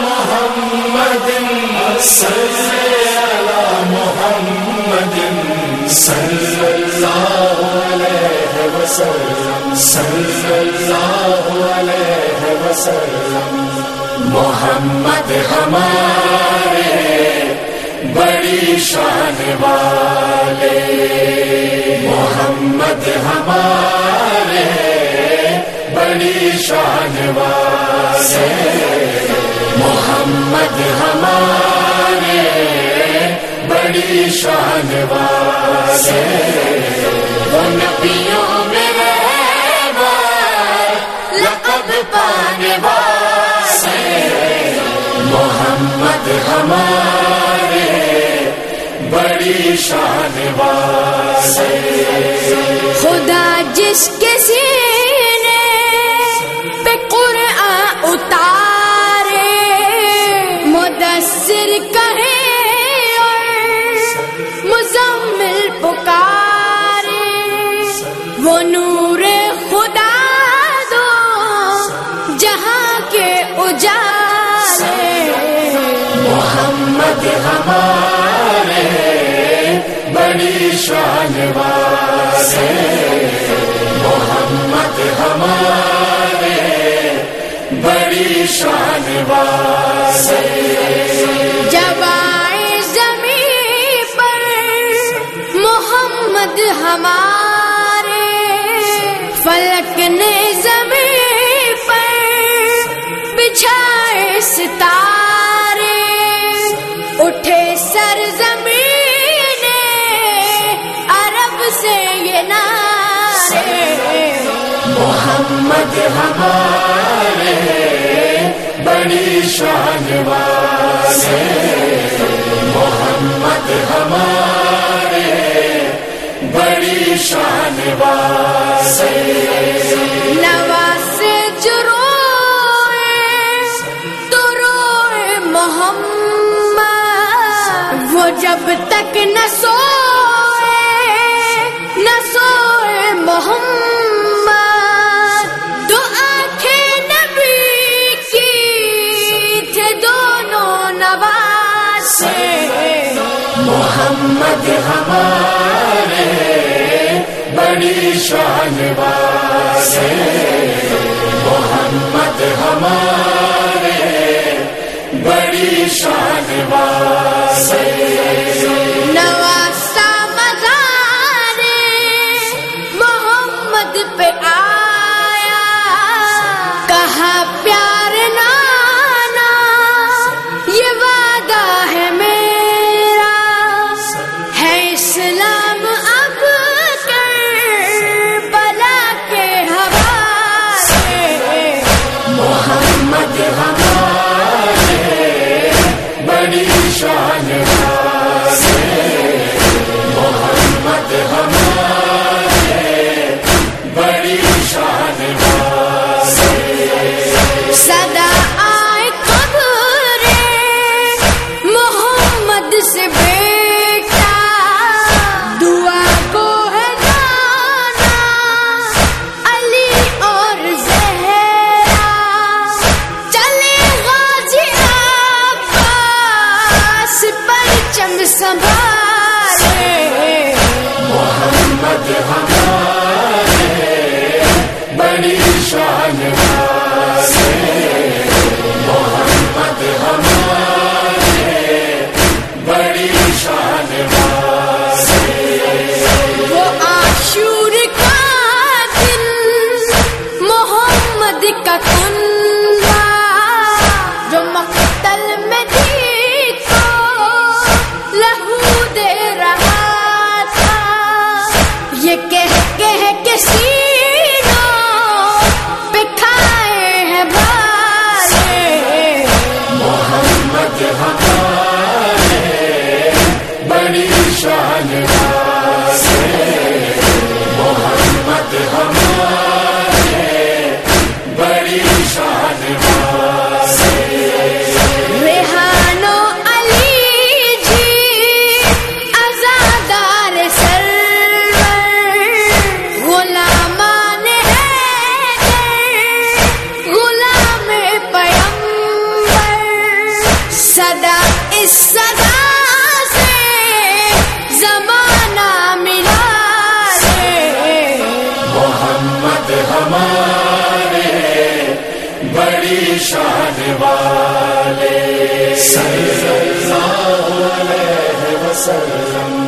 محمد محمد صلی اللہ علیہ وسلم صلی اللہ علیہ وسلم محمد ہمارے بڑی شان والے۔ محمد ہمارے بڑی شان والے۔ محمد ہمارے بڑی شان والے۔ وہ نبیوں میں لقب پانے والے۔ محمد ہمارے بڑی شان والے خدا جس کے سینے پہ قرآن اتارے، مدثر کہے اور مزمل پکارے۔ وہ نور خدا دو جہاں کے اجالے۔ محمد ہمارے بڑی شان والے محمد ہمارے بڑی شان والے جوائے زمین پر محمد ہمارے، فلک نے زمین پر بچھائے ستارے، اٹھے سر زمین سے یہ نعرے محمد ہمارے بڑی شان والے محمد ہمارے بڑی شان والے نواز جو روئے محمد، وہ جب تک نہ سوئے سے محمد ہمارے بڑی شان سے محمد ہمارے بڑی شان سے نواز شان والے۔ صلی اللہ علیہ وسلم۔